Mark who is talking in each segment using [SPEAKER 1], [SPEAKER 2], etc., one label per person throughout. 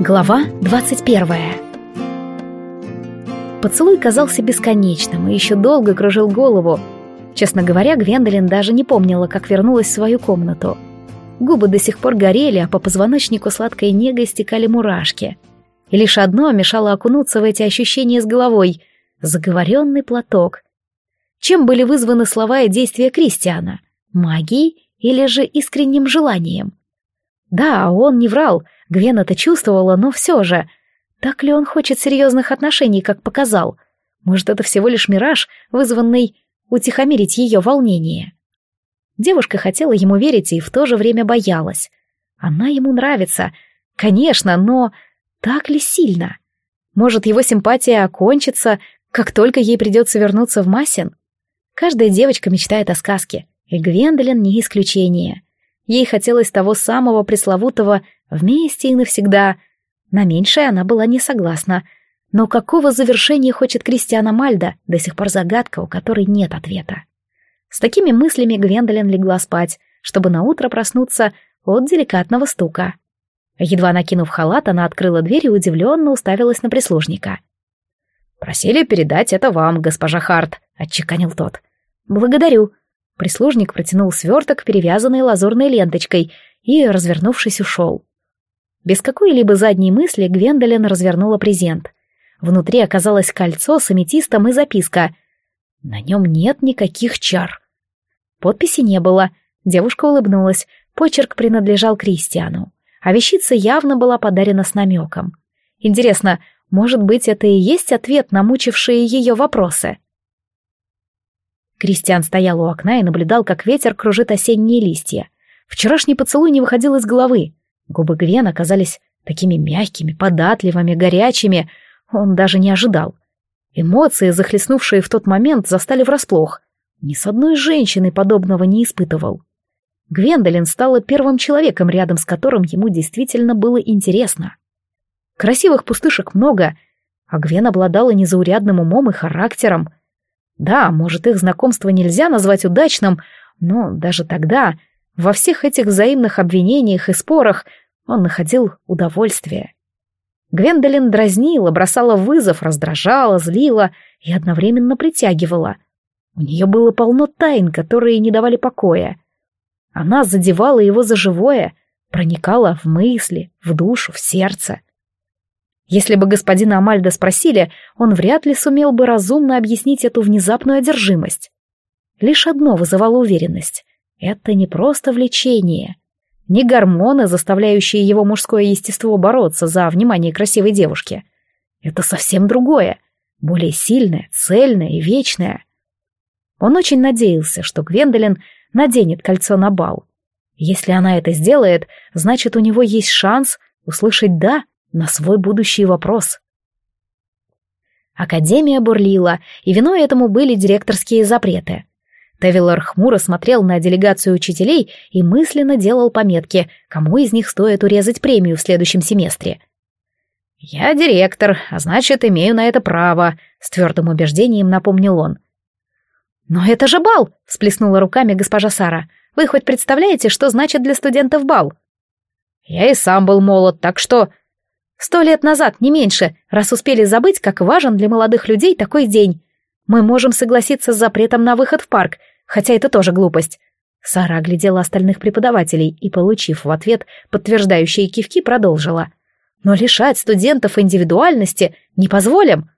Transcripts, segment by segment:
[SPEAKER 1] Глава 21 Поцелуй казался бесконечным и еще долго кружил голову. Честно говоря, Гвендолин даже не помнила, как вернулась в свою комнату. Губы до сих пор горели, а по позвоночнику сладкой негой стекали мурашки. И лишь одно мешало окунуться в эти ощущения с головой — заговоренный платок. Чем были вызваны слова и действия Кристиана? Магией или же искренним желанием? Да, он не врал — Гвен это чувствовала, но все же. Так ли он хочет серьезных отношений, как показал? Может, это всего лишь мираж, вызванный утихомирить ее волнение? Девушка хотела ему верить и в то же время боялась. Она ему нравится, конечно, но так ли сильно? Может, его симпатия окончится, как только ей придется вернуться в Массин? Каждая девочка мечтает о сказке, и Гвендолин не исключение. Ей хотелось того самого пресловутого Вместе и навсегда. На меньшее она была не согласна. Но какого завершения хочет Кристиана Мальда, до сих пор загадка, у которой нет ответа. С такими мыслями Гвендолин легла спать, чтобы наутро проснуться от деликатного стука. Едва накинув халат, она открыла дверь и удивленно уставилась на прислужника. «Просили передать это вам, госпожа Харт», — отчеканил тот. «Благодарю». Прислужник протянул сверток, перевязанный лазурной ленточкой, и, развернувшись, ушел. Без какой-либо задней мысли Гвендолин развернула презент. Внутри оказалось кольцо с аметистом и записка. На нем нет никаких чар. Подписи не было. Девушка улыбнулась. Почерк принадлежал Кристиану. А вещица явно была подарена с намеком. Интересно, может быть, это и есть ответ на мучившие ее вопросы? Кристиан стоял у окна и наблюдал, как ветер кружит осенние листья. Вчерашний поцелуй не выходил из головы. Губы Гвен оказались такими мягкими, податливыми, горячими. Он даже не ожидал. Эмоции, захлестнувшие в тот момент, застали врасплох. Ни с одной женщиной подобного не испытывал. Гвендолин стала первым человеком, рядом с которым ему действительно было интересно. Красивых пустышек много, а Гвен обладала незаурядным умом и характером. Да, может, их знакомство нельзя назвать удачным, но даже тогда, во всех этих взаимных обвинениях и спорах, он находил удовольствие. Гвендолин дразнила, бросала вызов, раздражала, злила и одновременно притягивала. У нее было полно тайн, которые не давали покоя. Она задевала его за живое, проникала в мысли, в душу, в сердце. Если бы господина Амальда спросили, он вряд ли сумел бы разумно объяснить эту внезапную одержимость. Лишь одно вызывало уверенность — это не просто влечение, не гормоны, заставляющие его мужское естество бороться за внимание красивой девушки. Это совсем другое, более сильное, цельное и вечное. Он очень надеялся, что Гвендолин наденет кольцо на бал. Если она это сделает, значит, у него есть шанс услышать «да» на свой будущий вопрос. Академия бурлила, и виной этому были директорские запреты. Тевилор хмуро смотрел на делегацию учителей и мысленно делал пометки, кому из них стоит урезать премию в следующем семестре. «Я директор, а значит, имею на это право», — с твердым убеждением напомнил он. «Но это же бал!» — всплеснула руками госпожа Сара. «Вы хоть представляете, что значит для студентов бал?» «Я и сам был молод, так что...» «Сто лет назад, не меньше, раз успели забыть, как важен для молодых людей такой день. Мы можем согласиться с запретом на выход в парк, хотя это тоже глупость. Сара оглядела остальных преподавателей и, получив в ответ подтверждающие кивки, продолжила. «Но лишать студентов индивидуальности не позволим.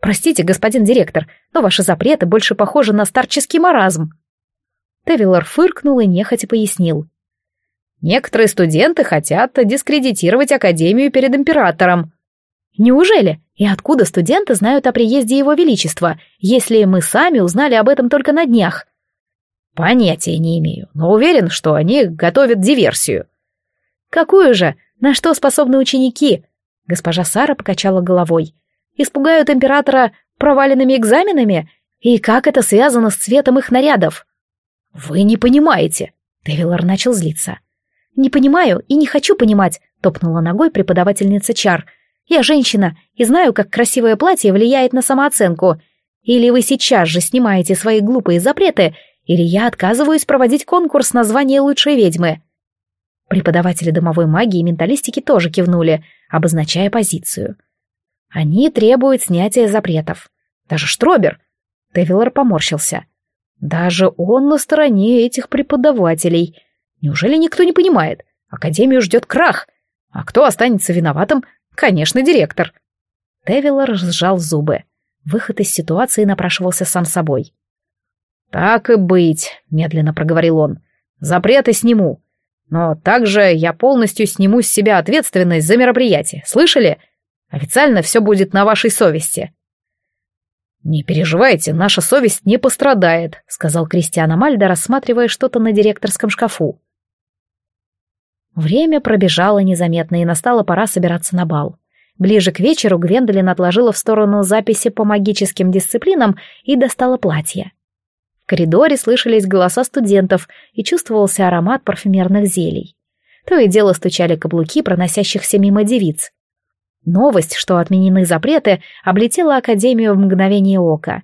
[SPEAKER 1] Простите, господин директор, но ваши запреты больше похожи на старческий маразм». Тевилор фыркнул и нехотя пояснил. «Некоторые студенты хотят дискредитировать Академию перед императором». «Неужели? И откуда студенты знают о приезде Его Величества, если мы сами узнали об этом только на днях?» Понятия не имею, но уверен, что они готовят диверсию. Какую же? На что способны ученики? Госпожа Сара покачала головой. Испугают императора проваленными экзаменами? И как это связано с цветом их нарядов? Вы не понимаете. Девилар начал злиться. Не понимаю и не хочу понимать, топнула ногой преподавательница Чар. Я женщина и знаю, как красивое платье влияет на самооценку. Или вы сейчас же снимаете свои глупые запреты или я отказываюсь проводить конкурс на звание лучшей ведьмы. Преподаватели домовой магии и менталистики тоже кивнули, обозначая позицию. Они требуют снятия запретов. Даже Штробер. Тевилор поморщился. Даже он на стороне этих преподавателей. Неужели никто не понимает? Академию ждет крах. А кто останется виноватым? Конечно, директор. Тевилор сжал зубы. Выход из ситуации напрашивался сам собой. «Так и быть», — медленно проговорил он. «Запреты сниму. Но также я полностью сниму с себя ответственность за мероприятие. Слышали? Официально все будет на вашей совести». «Не переживайте, наша совесть не пострадает», — сказал Кристиан Амальда, рассматривая что-то на директорском шкафу. Время пробежало незаметно, и настала пора собираться на бал. Ближе к вечеру Гвендолин отложила в сторону записи по магическим дисциплинам и достала платье. В коридоре слышались голоса студентов и чувствовался аромат парфюмерных зелий. То и дело стучали каблуки проносящихся мимо девиц. Новость, что отменены запреты, облетела Академию в мгновение ока.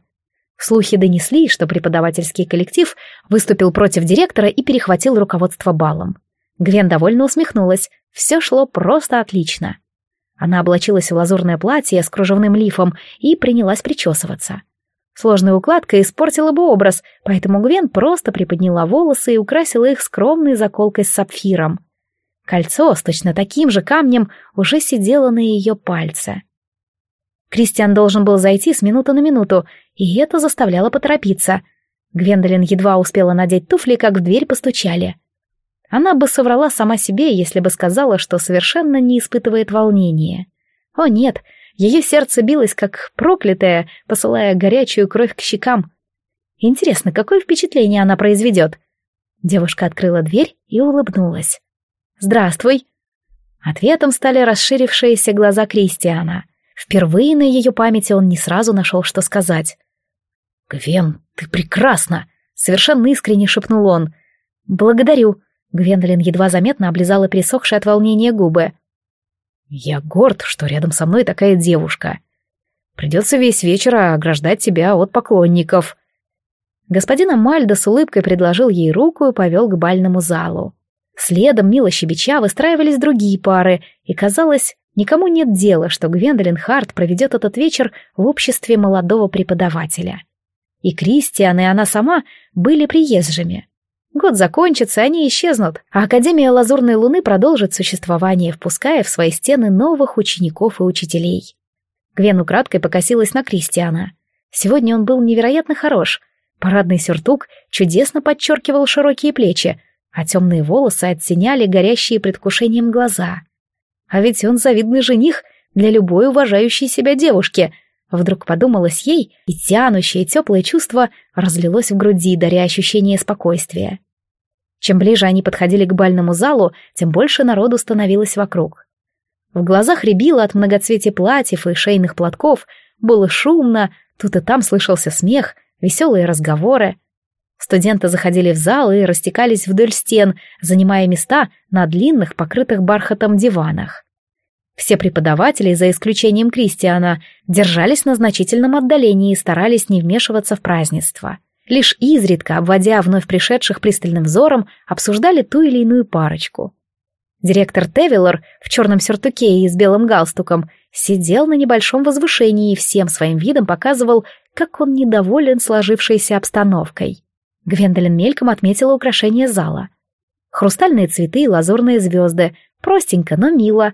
[SPEAKER 1] Слухи донесли, что преподавательский коллектив выступил против директора и перехватил руководство балом. Гвен довольно усмехнулась. Все шло просто отлично. Она облачилась в лазурное платье с кружевным лифом и принялась причесываться. Сложная укладка испортила бы образ, поэтому Гвен просто приподняла волосы и украсила их скромной заколкой с сапфиром. Кольцо с точно таким же камнем уже сидело на ее пальце. Кристиан должен был зайти с минуты на минуту, и это заставляло поторопиться. Гвендолин едва успела надеть туфли, как в дверь постучали. Она бы соврала сама себе, если бы сказала, что совершенно не испытывает волнения. О нет, ее сердце билось как проклятое, посылая горячую кровь к щекам. Интересно, какое впечатление она произведет? Девушка открыла дверь и улыбнулась. «Здравствуй!» Ответом стали расширившиеся глаза Кристиана. Впервые на ее памяти он не сразу нашел, что сказать. «Гвен, ты прекрасна!» — совершенно искренне шепнул он. «Благодарю!» — Гвендолин едва заметно облизала пересохшие от волнения губы. «Я горд, что рядом со мной такая девушка. Придется весь вечер ограждать тебя от поклонников». Господин Амальдо с улыбкой предложил ей руку и повел к бальному залу. Следом, мило щебеча, выстраивались другие пары, и, казалось, никому нет дела, что Гвендолин Харт проведет этот вечер в обществе молодого преподавателя. И Кристиан, и она сама были приезжими. Год закончится, они исчезнут, а Академия Лазурной Луны продолжит существование, впуская в свои стены новых учеников и учителей. Гвен украдкой покосилась на Кристиана. Сегодня он был невероятно хорош. Парадный сюртук чудесно подчеркивал широкие плечи, а темные волосы оттеняли горящие предвкушением глаза. А ведь он завидный жених для любой уважающей себя девушки. Вдруг подумалось ей, и тянущее теплое чувство разлилось в груди, даря ощущение спокойствия. Чем ближе они подходили к бальному залу, тем больше народу становилось вокруг. В глазах рябило от многоцветия платьев и шейных платков, было шумно, тут и там слышался смех, веселые разговоры. Студенты заходили в зал и растекались вдоль стен, занимая места на длинных, покрытых бархатом диванах. Все преподаватели, за исключением Кристиана, держались на значительном отдалении и старались не вмешиваться в празднество лишь изредка, обводя вновь пришедших пристальным взором, обсуждали ту или иную парочку. Директор Тевиллер в черном сюртуке и с белым галстуком сидел на небольшом возвышении и всем своим видом показывал, как он недоволен сложившейся обстановкой. Гвендолин мельком отметила украшение зала. Хрустальные цветы и лазурные звезды, простенько, но мило.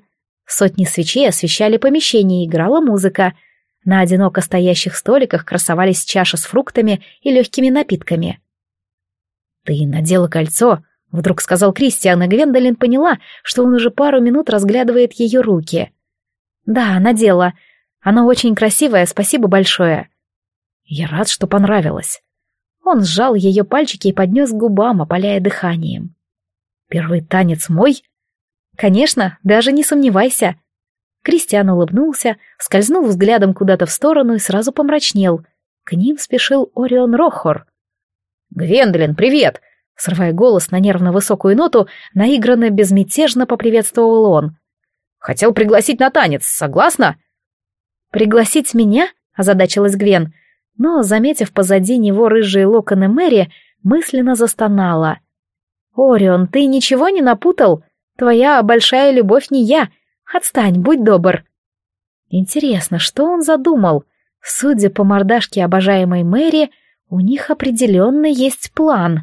[SPEAKER 1] Сотни свечей освещали помещение, играла музыка — на одиноко стоящих столиках красовались чаши с фруктами и легкими напитками. «Ты надела кольцо», — вдруг сказал Кристиан, и Гвендолин поняла, что он уже пару минут разглядывает ее руки. «Да, надела. Оно очень красивое, спасибо большое». «Я рад, что понравилось». Он сжал ее пальчики и поднес к губам, опаляя дыханием. «Первый танец мой?» «Конечно, даже не сомневайся», Кристиан улыбнулся, скользнул взглядом куда-то в сторону и сразу помрачнел. К ним спешил Орион Рохор. «Гвендолин, привет!» Срывая голос на нервно-высокую ноту, наигранно безмятежно поприветствовал он. «Хотел пригласить на танец, согласна?» «Пригласить меня?» — озадачилась Гвен, но, заметив позади него рыжие локоны Мэри, мысленно застонала. «Орион, ты ничего не напутал?» Твоя большая любовь не я. Отстань, будь добр. Интересно, что он задумал? Судя по мордашке обожаемой Мэри, у них определенно есть план.